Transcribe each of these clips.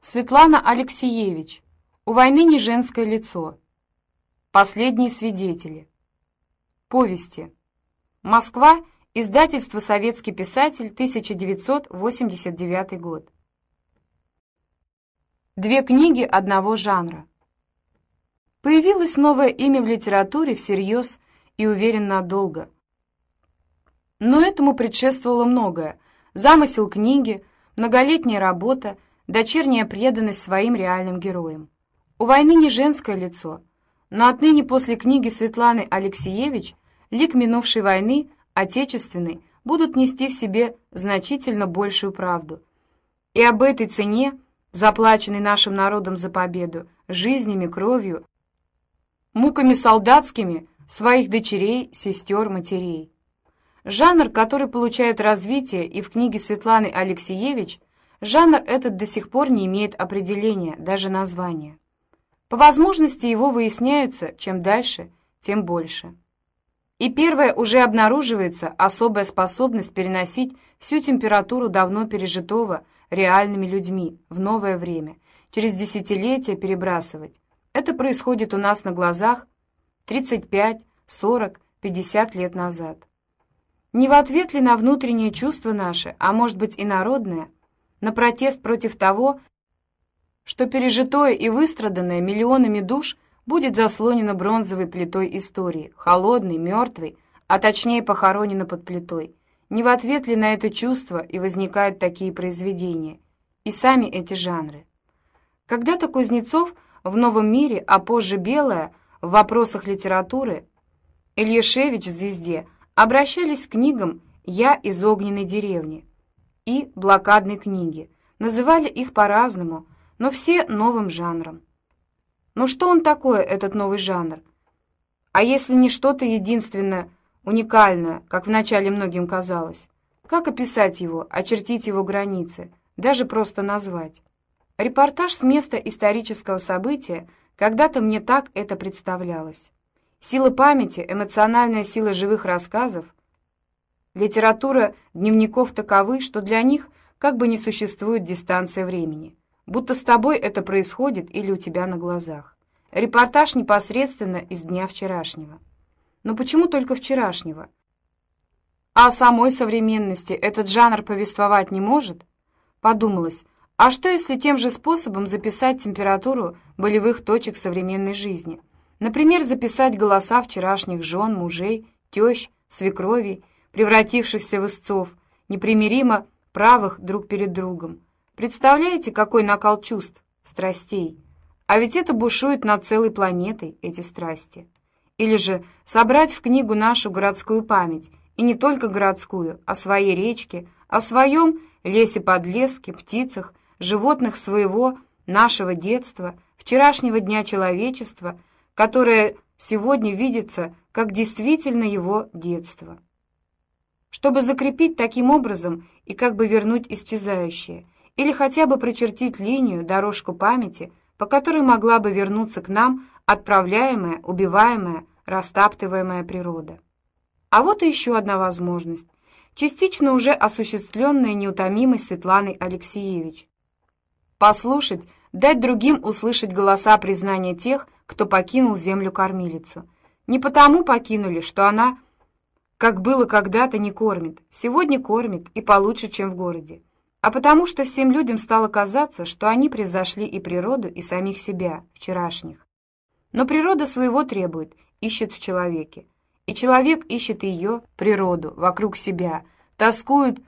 Светлана Алексеевич. У войны не женское лицо. Последние свидетели. Повести. Москва. Издательство «Советский писатель», 1989 год. Две книги одного жанра. Появилось новое имя в литературе всерьез и уверенно долго. Но этому предшествовало многое. Замысел книги, многолетняя работа, дочерняя преданность своим реальным героям. У войны не женское лицо, но отныне после книги Светланы Алексеевич лик минувшей войны, отечественной, будут нести в себе значительно большую правду. И об этой цене, заплаченной нашим народом за победу, жизнями, кровью, муками солдатскими своих дочерей, сестер, матерей. Жанр, который получает развитие и в книге Светланы Алексеевич, Жанр этот до сих пор не имеет определения, даже названия. По возможности его выясняются, чем дальше, тем больше. И первое уже обнаруживается особая способность переносить всю температуру давно пережитого реальными людьми в новое время, через десятилетия перебрасывать. Это происходит у нас на глазах 35, 40, 50 лет назад. Не в ответ ли на внутренние чувства наши, а может быть и народное, на протест против того, что пережитое и выстраданное миллионами душ будет заслонено бронзовой плитой истории, холодной, мертвой, а точнее похоронено под плитой. Не в ответ ли на это чувство и возникают такие произведения, и сами эти жанры. Когда-то Кузнецов в «Новом мире», а позже Белая в вопросах литературы, Ильяшевич в «Звезде» обращались к книгам «Я из огненной деревни», и блокадной книги. Называли их по-разному, но все новым жанром. Но что он такое, этот новый жанр? А если не что-то единственное, уникальное, как вначале многим казалось? Как описать его, очертить его границы, даже просто назвать? Репортаж с места исторического события когда-то мне так это представлялось. Сила памяти, эмоциональная сила живых рассказов — Литература дневников таковы, что для них как бы не существует дистанция времени. Будто с тобой это происходит или у тебя на глазах. Репортаж непосредственно из дня вчерашнего. Но почему только вчерашнего? А о самой современности этот жанр повествовать не может? Подумалось, а что если тем же способом записать температуру болевых точек современной жизни? Например, записать голоса вчерашних жен, мужей, тещ, свекровей, превратившихся в истцов, непримиримо правых друг перед другом. Представляете, какой накал чувств, страстей? А ведь это бушует над целой планетой, эти страсти. Или же собрать в книгу нашу городскую память, и не только городскую, а своей речке, о своем лесе-подлеске, птицах, животных своего, нашего детства, вчерашнего дня человечества, которое сегодня видится как действительно его детство чтобы закрепить таким образом и как бы вернуть исчезающее, или хотя бы прочертить линию, дорожку памяти, по которой могла бы вернуться к нам отправляемая, убиваемая, растаптываемая природа. А вот и еще одна возможность, частично уже осуществленная неутомимой Светланой Алексеевич. Послушать, дать другим услышать голоса признания тех, кто покинул землю-кормилицу. Не потому покинули, что она как было когда-то, не кормит. Сегодня кормит, и получше, чем в городе. А потому что всем людям стало казаться, что они превзошли и природу, и самих себя, вчерашних. Но природа своего требует, ищет в человеке. И человек ищет ее, природу, вокруг себя, тоскует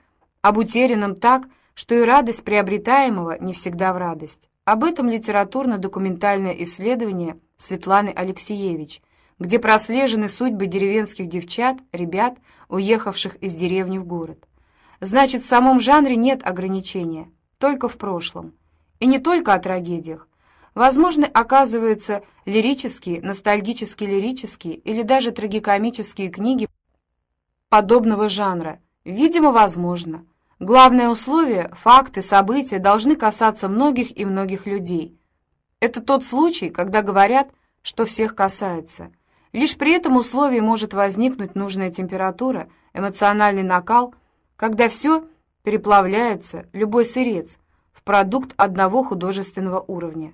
об утерянном так, что и радость приобретаемого не всегда в радость. Об этом литературно-документальное исследование Светланы Алексеевич – где прослежены судьбы деревенских девчат, ребят, уехавших из деревни в город. Значит, в самом жанре нет ограничения, только в прошлом. И не только о трагедиях. Возможны, оказывается, лирические, ностальгически-лирические или даже трагикомические книги подобного жанра. Видимо, возможно. Главное условие, факты, события должны касаться многих и многих людей. Это тот случай, когда говорят, что всех касается – Лишь при этом условии может возникнуть нужная температура, эмоциональный накал, когда все переплавляется, любой сырец, в продукт одного художественного уровня.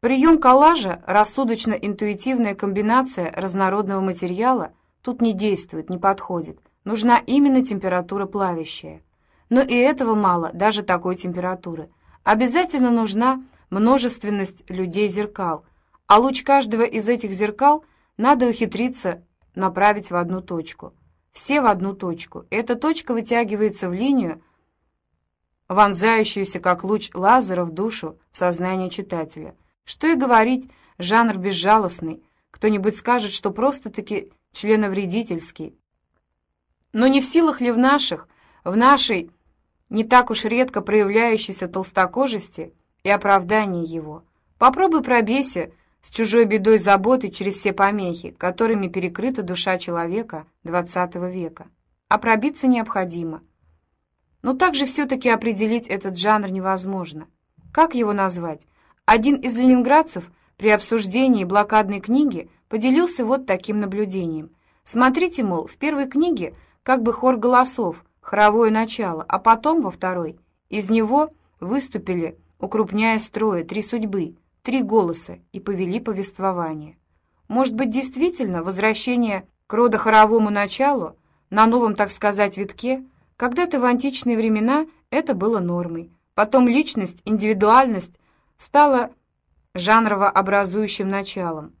Прием коллажа, рассудочно-интуитивная комбинация разнородного материала тут не действует, не подходит. Нужна именно температура плавящая. Но и этого мало, даже такой температуры. Обязательно нужна множественность людей-зеркал, а луч каждого из этих зеркал надо ухитриться направить в одну точку. Все в одну точку. Эта точка вытягивается в линию, вонзающуюся как луч лазера в душу, в сознание читателя. Что и говорить, жанр безжалостный. Кто-нибудь скажет, что просто-таки членовредительский. Но не в силах ли в наших, в нашей не так уж редко проявляющейся толстокожести и оправдании его. Попробуй пробейся с чужой бедой заботы через все помехи, которыми перекрыта душа человека XX века. А пробиться необходимо. Но также все-таки определить этот жанр невозможно. Как его назвать? Один из ленинградцев при обсуждении блокадной книги поделился вот таким наблюдением. Смотрите, мол, в первой книге как бы хор голосов – хоровое начало, а потом во второй из него выступили, укрупняя строя, три судьбы, три голоса и повели повествование. Может быть, действительно, возвращение к родохоровому началу на новом, так сказать, витке, когда-то в античные времена это было нормой. Потом личность, индивидуальность стала жанрово-образующим началом.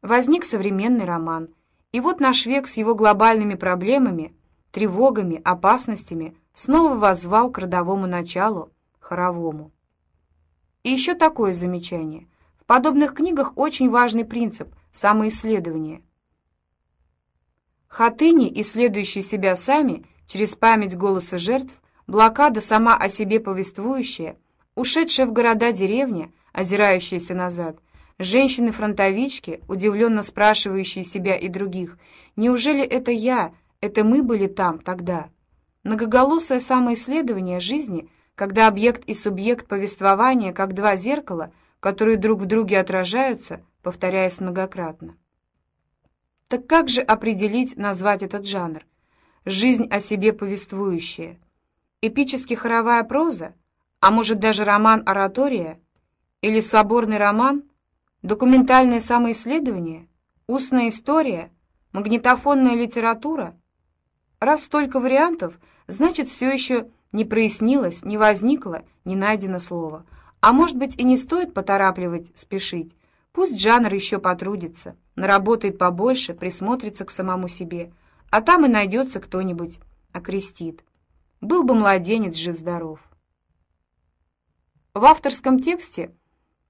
Возник современный роман. И вот наш век с его глобальными проблемами – тревогами, опасностями снова воззвал к родовому началу, хоровому. И еще такое замечание. В подобных книгах очень важный принцип – самоисследование. Хатыни, исследующие себя сами, через память голоса жертв, блокада сама о себе повествующая, ушедшая в города-деревня, озирающаяся назад, женщины-фронтовички, удивленно спрашивающие себя и других, «Неужели это я, это мы были там тогда. Многоголосое самоисследование жизни, когда объект и субъект повествования как два зеркала, которые друг в друге отражаются, повторяясь многократно. Так как же определить, назвать этот жанр? Жизнь о себе повествующая. Эпически хоровая проза? А может даже роман-оратория? Или соборный роман? Документальное самоисследование? Устная история? Магнитофонная литература? Раз столько вариантов, значит, все еще не прояснилось, не возникло, не найдено слово. А может быть, и не стоит поторапливать, спешить. Пусть жанр еще потрудится, наработает побольше, присмотрится к самому себе, а там и найдется кто-нибудь, окрестит. Был бы младенец жив-здоров. В авторском тексте,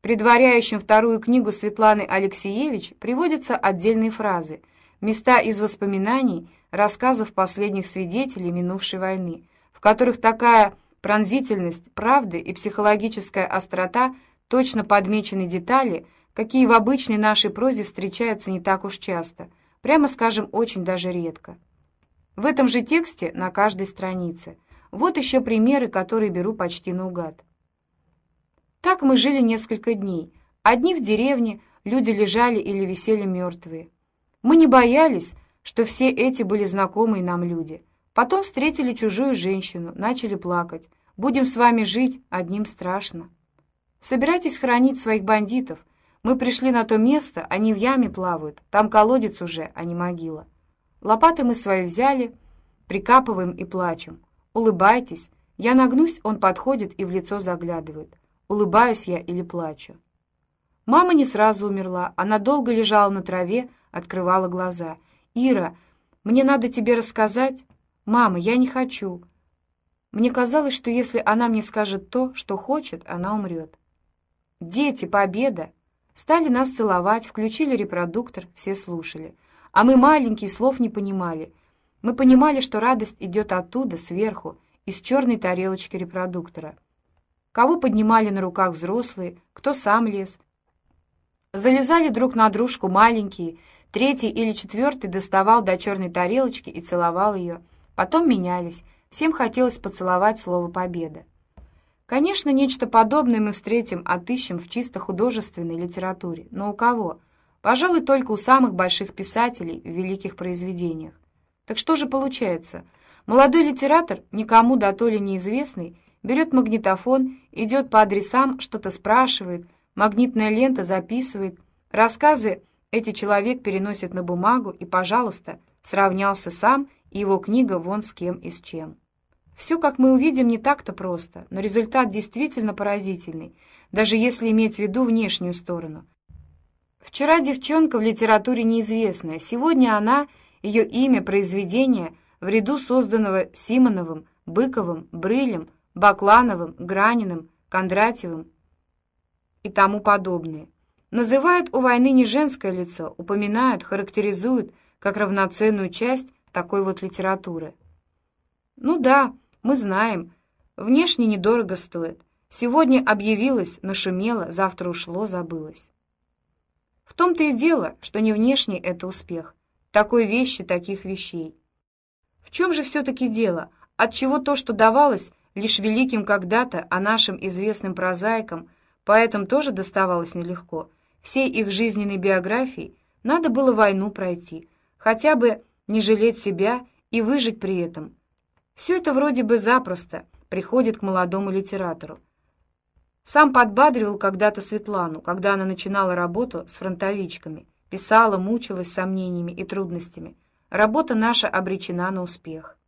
предваряющем вторую книгу Светланы Алексеевич, приводятся отдельные фразы, места из воспоминаний, рассказов последних свидетелей минувшей войны, которых такая пронзительность правды и психологическая острота точно подмечены детали, какие в обычной нашей прозе встречаются не так уж часто, прямо скажем, очень даже редко. В этом же тексте на каждой странице. Вот еще примеры, которые беру почти наугад. Так мы жили несколько дней. Одни в деревне, люди лежали или висели мертвые. Мы не боялись, что все эти были знакомые нам люди. Потом встретили чужую женщину, начали плакать. «Будем с вами жить, одним страшно». «Собирайтесь хранить своих бандитов. Мы пришли на то место, они в яме плавают. Там колодец уже, а не могила. Лопаты мы свои взяли, прикапываем и плачем. Улыбайтесь. Я нагнусь, он подходит и в лицо заглядывает. Улыбаюсь я или плачу. Мама не сразу умерла. Она долго лежала на траве, открывала глаза — «Ира, мне надо тебе рассказать...» «Мама, я не хочу». Мне казалось, что если она мне скажет то, что хочет, она умрет. «Дети, победа!» Стали нас целовать, включили репродуктор, все слушали. А мы маленькие, слов не понимали. Мы понимали, что радость идет оттуда, сверху, из черной тарелочки репродуктора. Кого поднимали на руках взрослые, кто сам лез. Залезали друг на дружку маленькие, Третий или четвертый доставал до черной тарелочки и целовал ее. Потом менялись. Всем хотелось поцеловать слово «победа». Конечно, нечто подобное мы встретим, отыщем в чисто художественной литературе. Но у кого? Пожалуй, только у самых больших писателей в великих произведениях. Так что же получается? Молодой литератор, никому до то ли неизвестный, берет магнитофон, идет по адресам, что-то спрашивает, магнитная лента записывает. Рассказы эти человек переносит на бумагу и, пожалуйста, сравнялся сам и его книга вон с кем и с чем. Все, как мы увидим, не так-то просто, но результат действительно поразительный, даже если иметь в виду внешнюю сторону. Вчера девчонка в литературе неизвестная, сегодня она, ее имя, произведение, в ряду созданного Симоновым, Быковым, Брылем, Баклановым, Граниным, Кондратьевым и тому подобное. Называют у войны не женское лицо, упоминают, характеризуют как равноценную часть такой вот литературы. Ну да, мы знаем, внешне недорого стоит. Сегодня объявилось, нашумело, завтра ушло, забылось. В том-то и дело, что не внешний это успех. Такой вещи, таких вещей. В чем же все-таки дело? Отчего то, что давалось лишь великим когда-то, а нашим известным прозаикам, поэтам тоже доставалось нелегко. Всей их жизненной биографии надо было войну пройти, хотя бы не жалеть себя и выжить при этом. Все это вроде бы запросто приходит к молодому литератору. Сам подбадривал когда-то Светлану, когда она начинала работу с фронтовичками, писала, мучилась сомнениями и трудностями. Работа наша обречена на успех.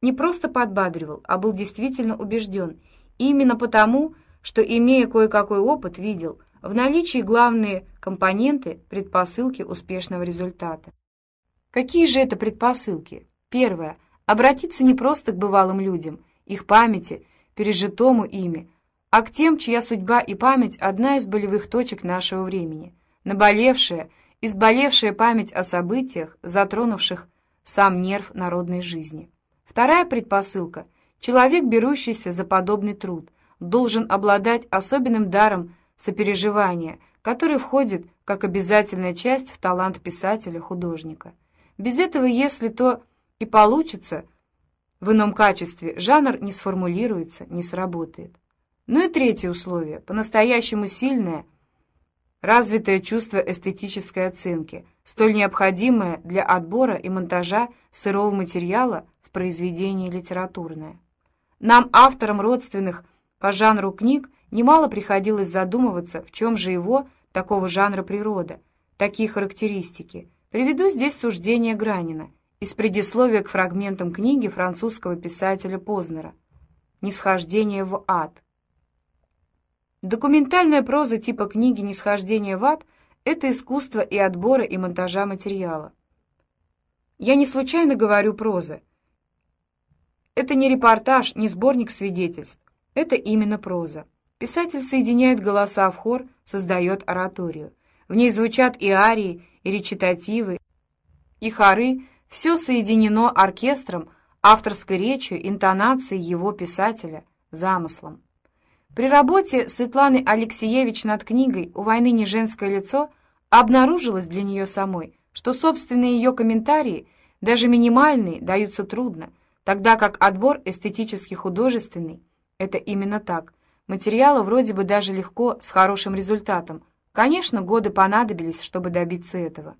Не просто подбадривал, а был действительно убежден, именно потому, что, имея кое-какой опыт, видел в наличии главные компоненты предпосылки успешного результата. Какие же это предпосылки? Первое обратиться не просто к бывалым людям, их памяти, пережитому ими, а к тем, чья судьба и память одна из болевых точек нашего времени, наболевшая, изболевшая память о событиях, затронувших сам нерв народной жизни. Вторая предпосылка человек, берущийся за подобный труд, должен обладать особенным даром сопереживания, который входит как обязательная часть в талант писателя-художника. Без этого, если то и получится в ином качестве, жанр не сформулируется, не сработает. Ну и третье условие, по-настоящему сильное, развитое чувство эстетической оценки, столь необходимое для отбора и монтажа сырого материала в произведении литературное. Нам, авторам родственных по жанру книг, немало приходилось задумываться, в чем же его, такого жанра природа, такие характеристики. Приведу здесь суждение Гранина из предисловия к фрагментам книги французского писателя Познера «Нисхождение в ад». Документальная проза типа книги «Нисхождение в ад» — это искусство и отбора, и монтажа материала. Я не случайно говорю проза. Это не репортаж, не сборник свидетельств. Это именно проза. Писатель соединяет голоса в хор, создает ораторию. В ней звучат и арии, и речитативы, и хоры, все соединено оркестром, авторской речью, интонацией его писателя, замыслом. При работе Светланы Алексеевич над книгой «У войны не женское лицо» обнаружилось для нее самой, что собственные ее комментарии, даже минимальные, даются трудно, тогда как отбор эстетически-художественный — это именно так. Материала вроде бы даже легко, с хорошим результатом. Конечно, годы понадобились, чтобы добиться этого.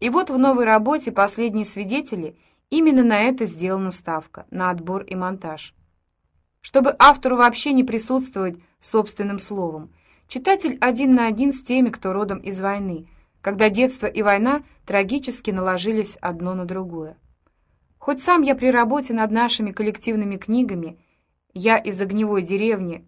И вот в новой работе «Последние свидетели» именно на это сделана ставка, на отбор и монтаж чтобы автору вообще не присутствовать собственным словом. Читатель один на один с теми, кто родом из войны, когда детство и война трагически наложились одно на другое. Хоть сам я при работе над нашими коллективными книгами, я из огневой деревни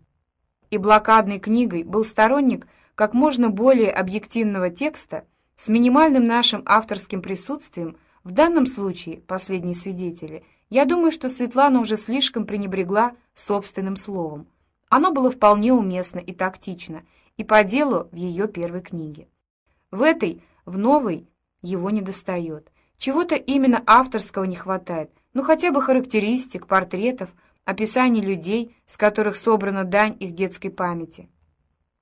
и блокадной книгой был сторонник как можно более объективного текста с минимальным нашим авторским присутствием, в данном случае последние свидетели – я думаю, что Светлана уже слишком пренебрегла собственным словом. Оно было вполне уместно и тактично, и по делу в ее первой книге. В этой, в новой, его не достает. Чего-то именно авторского не хватает, ну хотя бы характеристик, портретов, описаний людей, с которых собрана дань их детской памяти.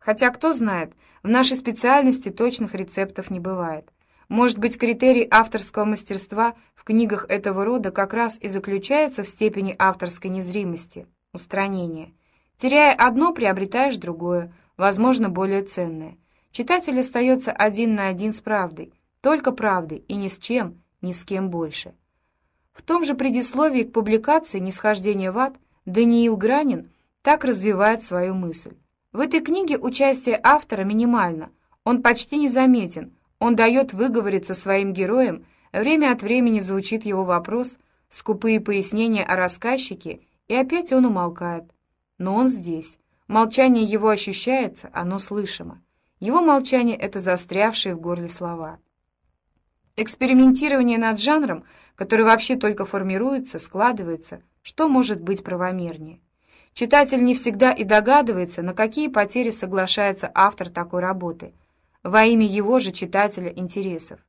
Хотя, кто знает, в нашей специальности точных рецептов не бывает. Может быть, критерий авторского мастерства в книгах этого рода как раз и заключается в степени авторской незримости, устранения. Теряя одно, приобретаешь другое, возможно, более ценное. Читатель остается один на один с правдой, только правдой и ни с чем, ни с кем больше. В том же предисловии к публикации «Нисхождение в ад» Даниил Гранин так развивает свою мысль. В этой книге участие автора минимально, он почти незаметен, он дает выговориться своим героям, время от времени звучит его вопрос, скупые пояснения о рассказчике, и опять он умолкает. Но он здесь. Молчание его ощущается, оно слышимо. Его молчание — это застрявшие в горле слова. Экспериментирование над жанром, который вообще только формируется, складывается, что может быть правомернее? Читатель не всегда и догадывается, на какие потери соглашается автор такой работы, во имя его же читателя интересов.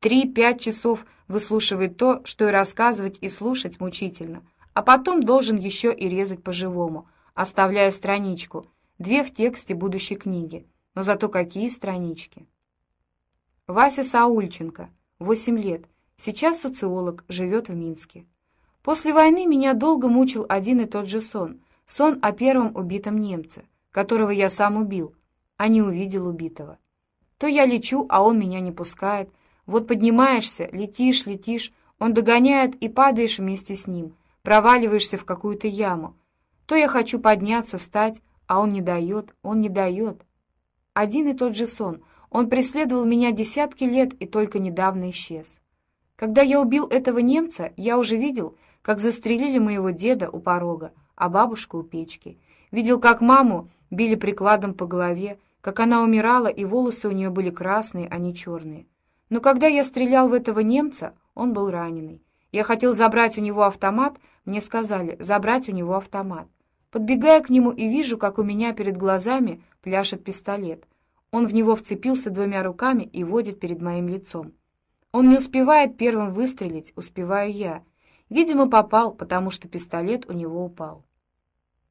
Три-пять часов выслушивает то, что и рассказывать, и слушать мучительно, а потом должен еще и резать по-живому, оставляя страничку, две в тексте будущей книги, но зато какие странички. Вася Саульченко, 8 лет, сейчас социолог, живет в Минске. После войны меня долго мучил один и тот же сон, сон о первом убитом немце, которого я сам убил, а не увидел убитого. То я лечу, а он меня не пускает. Вот поднимаешься, летишь, летишь, он догоняет и падаешь вместе с ним, проваливаешься в какую-то яму. То я хочу подняться, встать, а он не дает, он не дает. Один и тот же сон. Он преследовал меня десятки лет и только недавно исчез. Когда я убил этого немца, я уже видел, как застрелили моего деда у порога, а бабушку у печки. Видел, как маму били прикладом по голове, как она умирала, и волосы у нее были красные, а не черные. Но когда я стрелял в этого немца, он был раненый. Я хотел забрать у него автомат, мне сказали забрать у него автомат. Подбегаю к нему и вижу, как у меня перед глазами пляшет пистолет. Он в него вцепился двумя руками и водит перед моим лицом. Он не успевает первым выстрелить, успеваю я. Видимо, попал, потому что пистолет у него упал.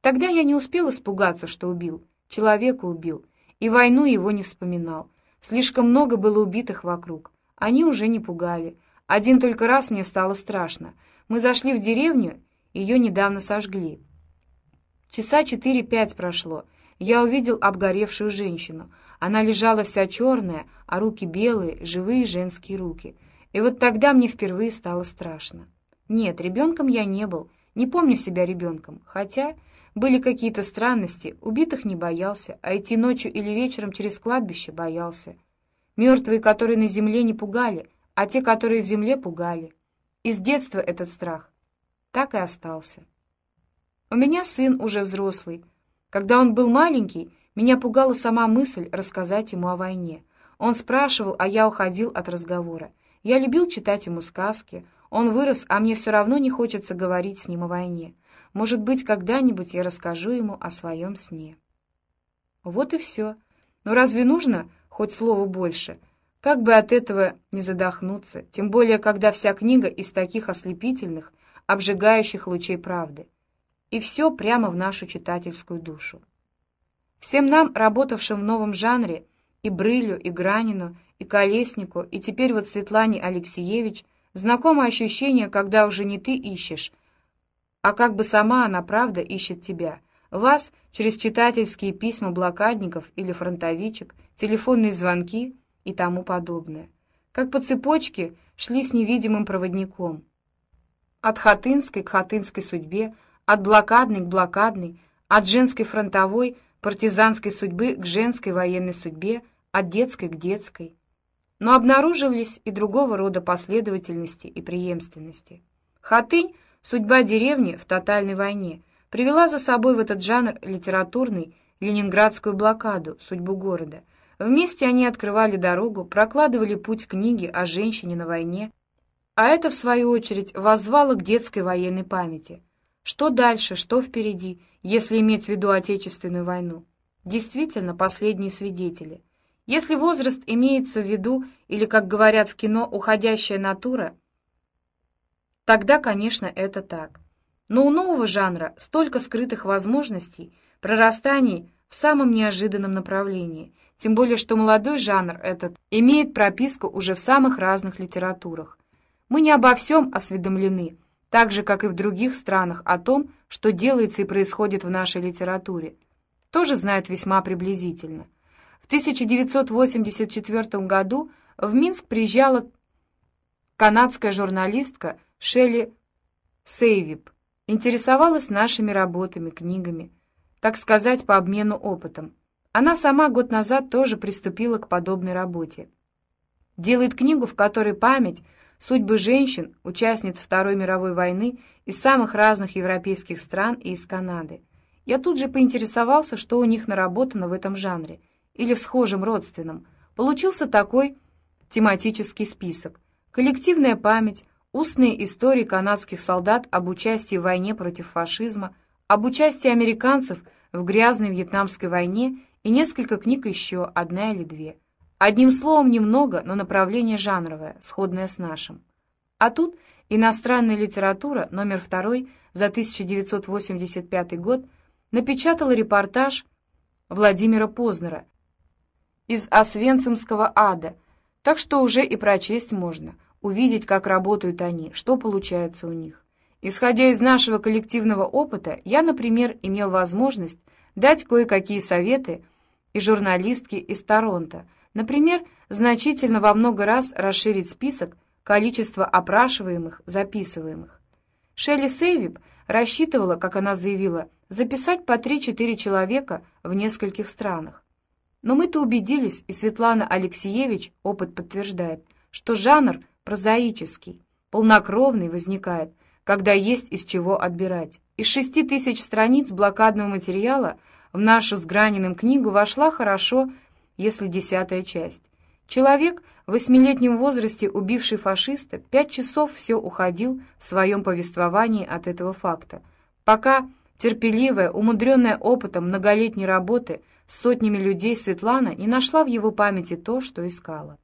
Тогда я не успел испугаться, что убил. Человека убил. И войну его не вспоминал. Слишком много было убитых вокруг. Они уже не пугали. Один только раз мне стало страшно. Мы зашли в деревню, ее недавно сожгли. Часа четыре-пять прошло. Я увидел обгоревшую женщину. Она лежала вся черная, а руки белые, живые женские руки. И вот тогда мне впервые стало страшно. Нет, ребенком я не был, не помню себя ребенком, хотя были какие-то странности, убитых не боялся, а идти ночью или вечером через кладбище боялся. Мертвые, которые на земле, не пугали, а те, которые в земле, пугали. Из детства этот страх так и остался. У меня сын уже взрослый. Когда он был маленький, меня пугала сама мысль рассказать ему о войне. Он спрашивал, а я уходил от разговора. Я любил читать ему сказки. Он вырос, а мне все равно не хочется говорить с ним о войне. Может быть, когда-нибудь я расскажу ему о своем сне. Вот и все. Но разве нужно хоть слово больше? Как бы от этого не задохнуться, тем более, когда вся книга из таких ослепительных, обжигающих лучей правды. И все прямо в нашу читательскую душу. Всем нам, работавшим в новом жанре, и Брылю, и Гранину, и Колеснику, и теперь вот Светлане Алексеевич, знакомо ощущение, когда уже не ты ищешь, а как бы сама она, правда, ищет тебя. Вас через читательские письма блокадников или фронтовичек, телефонные звонки и тому подобное. Как по цепочке шли с невидимым проводником. От хатынской к хатынской судьбе, от блокадной к блокадной, от женской фронтовой – партизанской судьбы к женской военной судьбе, от детской к детской. Но обнаружились и другого рода последовательности и преемственности. Хатынь, судьба деревни в тотальной войне, привела за собой в этот жанр литературный ленинградскую блокаду, судьбу города. Вместе они открывали дорогу, прокладывали путь книги о женщине на войне, а это, в свою очередь, воззвало к детской военной памяти. Что дальше, что впереди, если иметь в виду Отечественную войну. Действительно, последние свидетели. Если возраст имеется в виду, или, как говорят в кино, уходящая натура, тогда, конечно, это так. Но у нового жанра столько скрытых возможностей, прорастаний в самом неожиданном направлении, тем более что молодой жанр этот имеет прописку уже в самых разных литературах. Мы не обо всем осведомлены, так же, как и в других странах, о том, что делается и происходит в нашей литературе, тоже знают весьма приблизительно. В 1984 году в Минск приезжала канадская журналистка Шелли Сейвип, интересовалась нашими работами, книгами. так сказать, по обмену опытом. Она сама год назад тоже приступила к подобной работе. Делает книгу, в которой память, судьбы женщин, участниц Второй мировой войны из самых разных европейских стран и из Канады. Я тут же поинтересовался, что у них наработано в этом жанре или в схожем родственном. Получился такой тематический список. Коллективная память, устные истории канадских солдат об участии в войне против фашизма, об участии американцев в грязной вьетнамской войне и несколько книг еще, одна или две. Одним словом, немного, но направление жанровое, сходное с нашим. А тут иностранная литература, номер второй, за 1985 год, напечатала репортаж Владимира Познера из Освенцимского ада, так что уже и прочесть можно, увидеть, как работают они, что получается у них. Исходя из нашего коллективного опыта, я, например, имел возможность дать кое-какие советы и журналистке из Торонто, например, значительно во много раз расширить список количества опрашиваемых, записываемых. Шелли Сейвип рассчитывала, как она заявила, записать по 3-4 человека в нескольких странах. Но мы-то убедились, и Светлана Алексеевич опыт подтверждает, что жанр прозаический, полнокровный возникает, когда есть из чего отбирать. Из шести тысяч страниц блокадного материала в нашу с Граниным книгу вошла хорошо, если десятая часть. Человек в восьмилетнем возрасте, убивший фашиста, пять часов все уходил в своем повествовании от этого факта, пока терпеливая, умудренная опытом многолетней работы с сотнями людей Светлана не нашла в его памяти то, что искала.